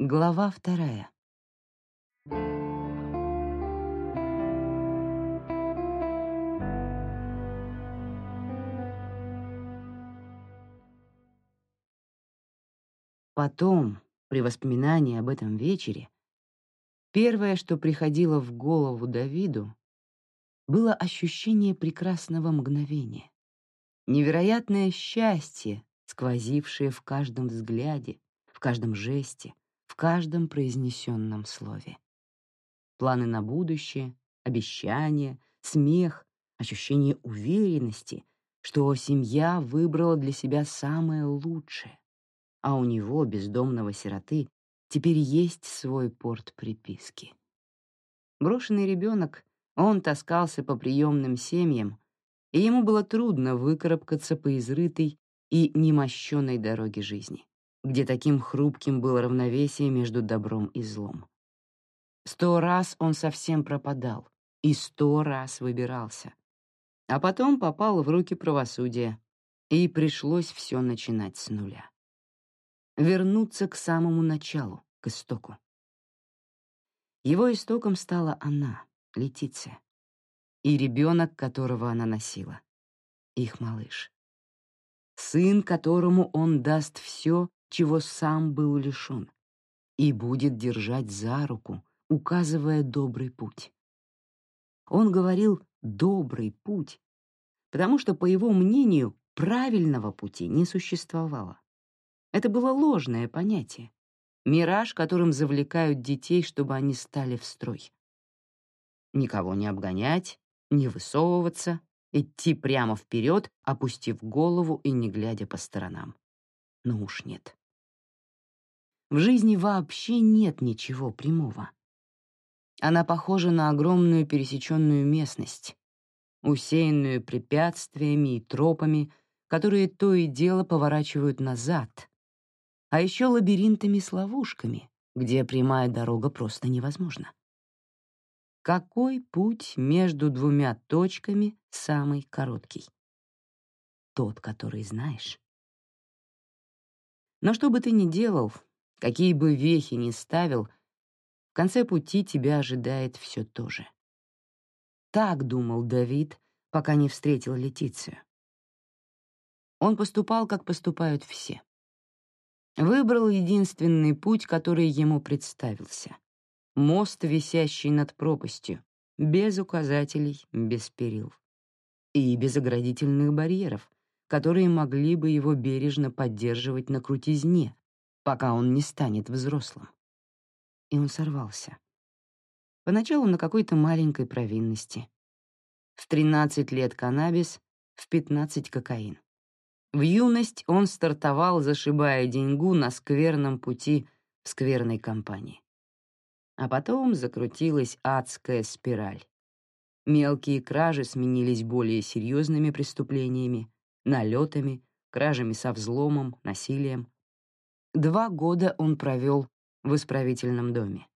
Глава вторая. Потом, при воспоминании об этом вечере, первое, что приходило в голову Давиду, было ощущение прекрасного мгновения. Невероятное счастье, сквозившее в каждом взгляде, в каждом жесте, в каждом произнесенном слове. Планы на будущее, обещания, смех, ощущение уверенности, что семья выбрала для себя самое лучшее, а у него, бездомного сироты, теперь есть свой порт приписки. Брошенный ребенок, он таскался по приемным семьям, и ему было трудно выкарабкаться по изрытой и немощенной дороге жизни, где таким хрупким было равновесие между добром и злом. Сто раз он совсем пропадал и сто раз выбирался, а потом попал в руки правосудия, и пришлось все начинать с нуля вернуться к самому началу, к истоку. Его истоком стала она, Летиция, и ребенок, которого она носила, их малыш. Сын, которому он даст все, чего сам был лишен, и будет держать за руку, указывая добрый путь. Он говорил «добрый путь», потому что, по его мнению, правильного пути не существовало. Это было ложное понятие. Мираж, которым завлекают детей, чтобы они стали в строй. Никого не обгонять, не высовываться, идти прямо вперед, опустив голову и не глядя по сторонам. Но уж нет. В жизни вообще нет ничего прямого. Она похожа на огромную пересеченную местность, усеянную препятствиями и тропами, которые то и дело поворачивают назад, а еще лабиринтами с ловушками, где прямая дорога просто невозможна. Какой путь между двумя точками самый короткий? Тот, который знаешь. Но что бы ты ни делал, какие бы вехи ни ставил, в конце пути тебя ожидает все то же. Так думал Давид, пока не встретил Летицию. Он поступал, как поступают все. Выбрал единственный путь, который ему представился. Мост, висящий над пропастью, без указателей, без перил. И без оградительных барьеров, которые могли бы его бережно поддерживать на крутизне, пока он не станет взрослым. И он сорвался. Поначалу на какой-то маленькой провинности. В 13 лет каннабис, в 15 кокаин. В юность он стартовал, зашибая деньгу на скверном пути в скверной компании. А потом закрутилась адская спираль. Мелкие кражи сменились более серьезными преступлениями, налетами, кражами со взломом, насилием. Два года он провел в исправительном доме.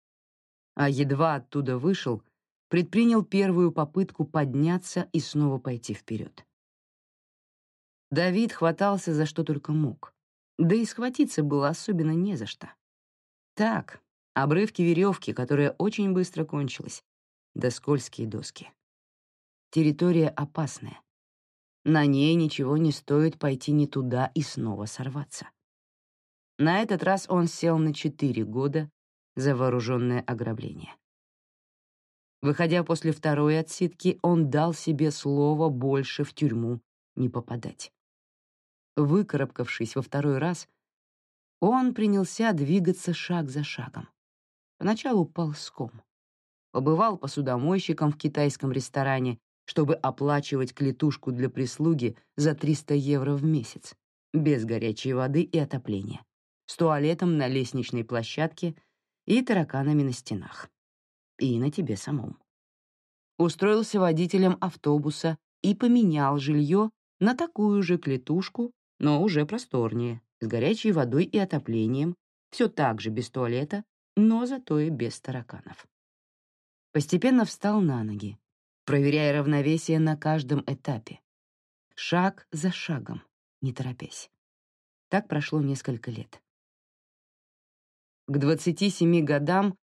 А едва оттуда вышел, предпринял первую попытку подняться и снова пойти вперед. Давид хватался за что только мог. Да и схватиться было особенно не за что. Так, обрывки веревки, которая очень быстро кончилась, да скользкие доски. Территория опасная. На ней ничего не стоит пойти не туда и снова сорваться. На этот раз он сел на четыре года за вооруженное ограбление. Выходя после второй отсидки, он дал себе слово больше в тюрьму не попадать. Выкарабкавшись во второй раз, он принялся двигаться шаг за шагом. Поначалу ползком. Побывал посудомойщиком в китайском ресторане, чтобы оплачивать клетушку для прислуги за 300 евро в месяц, без горячей воды и отопления, с туалетом на лестничной площадке и тараканами на стенах. И на тебе самом. Устроился водителем автобуса и поменял жилье на такую же клетушку но уже просторнее, с горячей водой и отоплением, все так же без туалета, но зато и без тараканов. Постепенно встал на ноги, проверяя равновесие на каждом этапе. Шаг за шагом, не торопясь. Так прошло несколько лет. К 27 годам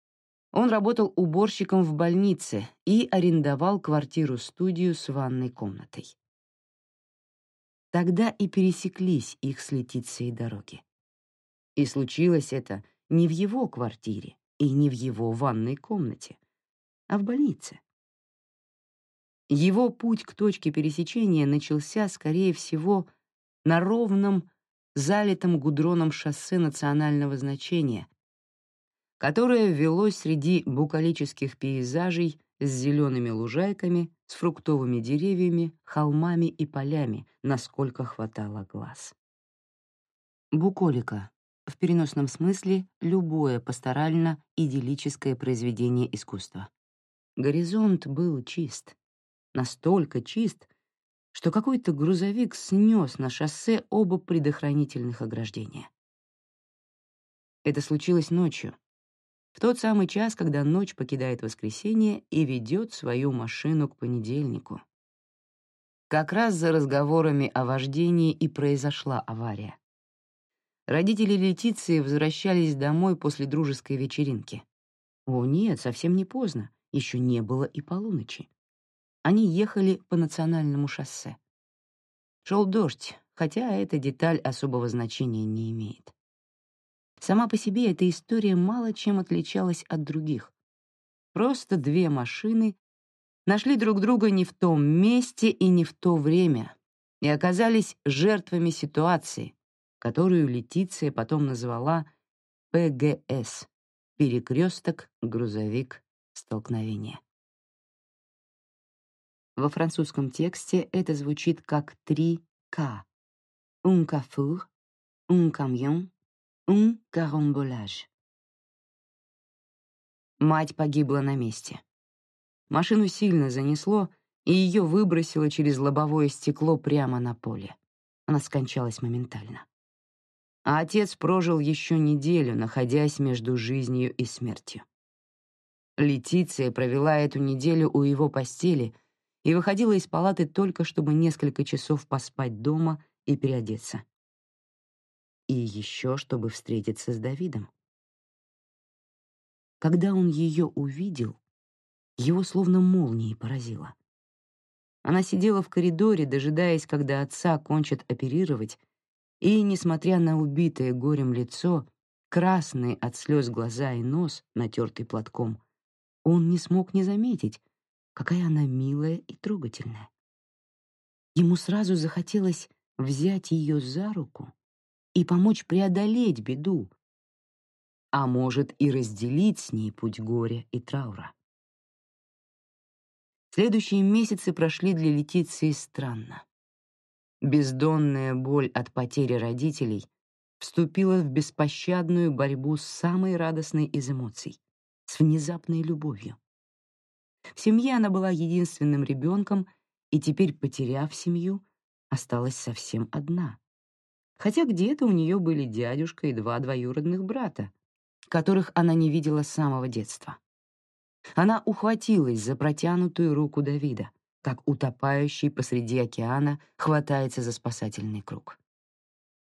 он работал уборщиком в больнице и арендовал квартиру-студию с ванной комнатой. Тогда и пересеклись их с Летицией дороги. И случилось это не в его квартире и не в его ванной комнате, а в больнице. Его путь к точке пересечения начался, скорее всего, на ровном, залитом гудроном шоссе национального значения, которое велось среди букалических пейзажей с зелеными лужайками, с фруктовыми деревьями, холмами и полями, насколько хватало глаз. Буколика — в переносном смысле любое пасторально-идиллическое произведение искусства. Горизонт был чист, настолько чист, что какой-то грузовик снес на шоссе оба предохранительных ограждения. Это случилось ночью, в тот самый час, когда ночь покидает воскресенье и ведет свою машину к понедельнику. Как раз за разговорами о вождении и произошла авария. Родители Летиции возвращались домой после дружеской вечеринки. О нет, совсем не поздно, еще не было и полуночи. Они ехали по национальному шоссе. Шел дождь, хотя эта деталь особого значения не имеет. Сама по себе эта история мало чем отличалась от других. Просто две машины нашли друг друга не в том месте и не в то время и оказались жертвами ситуации, которую Летиция потом назвала ПГС — перекресток, грузовик, столкновение. Во французском тексте это звучит как три «К» — «un carrefour», «un camion», Un carambolage. Мать погибла на месте. Машину сильно занесло, и ее выбросило через лобовое стекло прямо на поле. Она скончалась моментально. А отец прожил еще неделю, находясь между жизнью и смертью. Летиция провела эту неделю у его постели и выходила из палаты только чтобы несколько часов поспать дома и переодеться и еще чтобы встретиться с Давидом. Когда он ее увидел, его словно молнией поразило. Она сидела в коридоре, дожидаясь, когда отца кончат оперировать, и, несмотря на убитое горем лицо, красные от слез глаза и нос, натертый платком, он не смог не заметить, какая она милая и трогательная. Ему сразу захотелось взять ее за руку и помочь преодолеть беду, а может и разделить с ней путь горя и траура. Следующие месяцы прошли для Летиции странно. Бездонная боль от потери родителей вступила в беспощадную борьбу с самой радостной из эмоций — с внезапной любовью. В семье она была единственным ребенком и теперь, потеряв семью, осталась совсем одна хотя где-то у нее были дядюшка и два двоюродных брата, которых она не видела с самого детства. Она ухватилась за протянутую руку Давида, как утопающий посреди океана хватается за спасательный круг.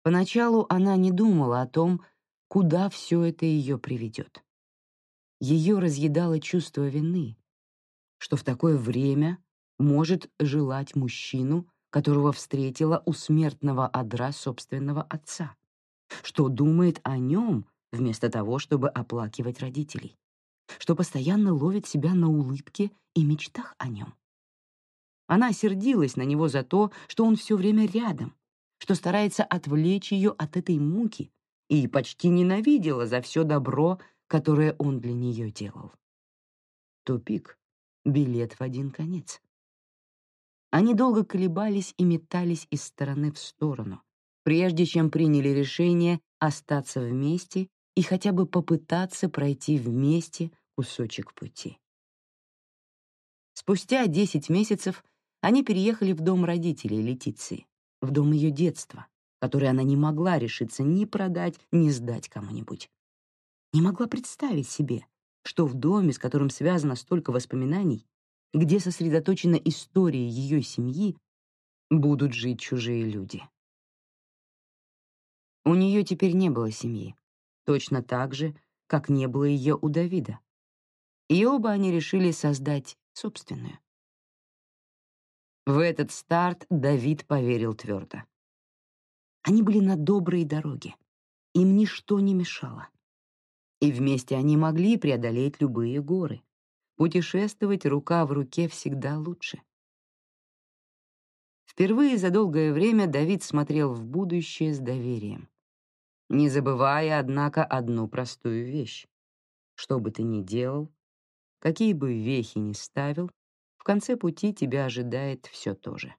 Поначалу она не думала о том, куда все это ее приведет. Ее разъедало чувство вины, что в такое время может желать мужчину, которого встретила у смертного одра собственного отца, что думает о нем вместо того, чтобы оплакивать родителей, что постоянно ловит себя на улыбке и мечтах о нем. Она сердилась на него за то, что он все время рядом, что старается отвлечь ее от этой муки и почти ненавидела за все добро, которое он для нее делал. Тупик, билет в один конец. Они долго колебались и метались из стороны в сторону, прежде чем приняли решение остаться вместе и хотя бы попытаться пройти вместе кусочек пути. Спустя 10 месяцев они переехали в дом родителей Летиции, в дом ее детства, который она не могла решиться ни продать, ни сдать кому-нибудь. Не могла представить себе, что в доме, с которым связано столько воспоминаний, где сосредоточена история ее семьи, будут жить чужие люди. У нее теперь не было семьи, точно так же, как не было ее у Давида. И оба они решили создать собственную. В этот старт Давид поверил твердо. Они были на доброй дороге. Им ничто не мешало. И вместе они могли преодолеть любые горы. Путешествовать рука в руке всегда лучше. Впервые за долгое время Давид смотрел в будущее с доверием, не забывая, однако, одну простую вещь. Что бы ты ни делал, какие бы вехи ни ставил, в конце пути тебя ожидает все то же.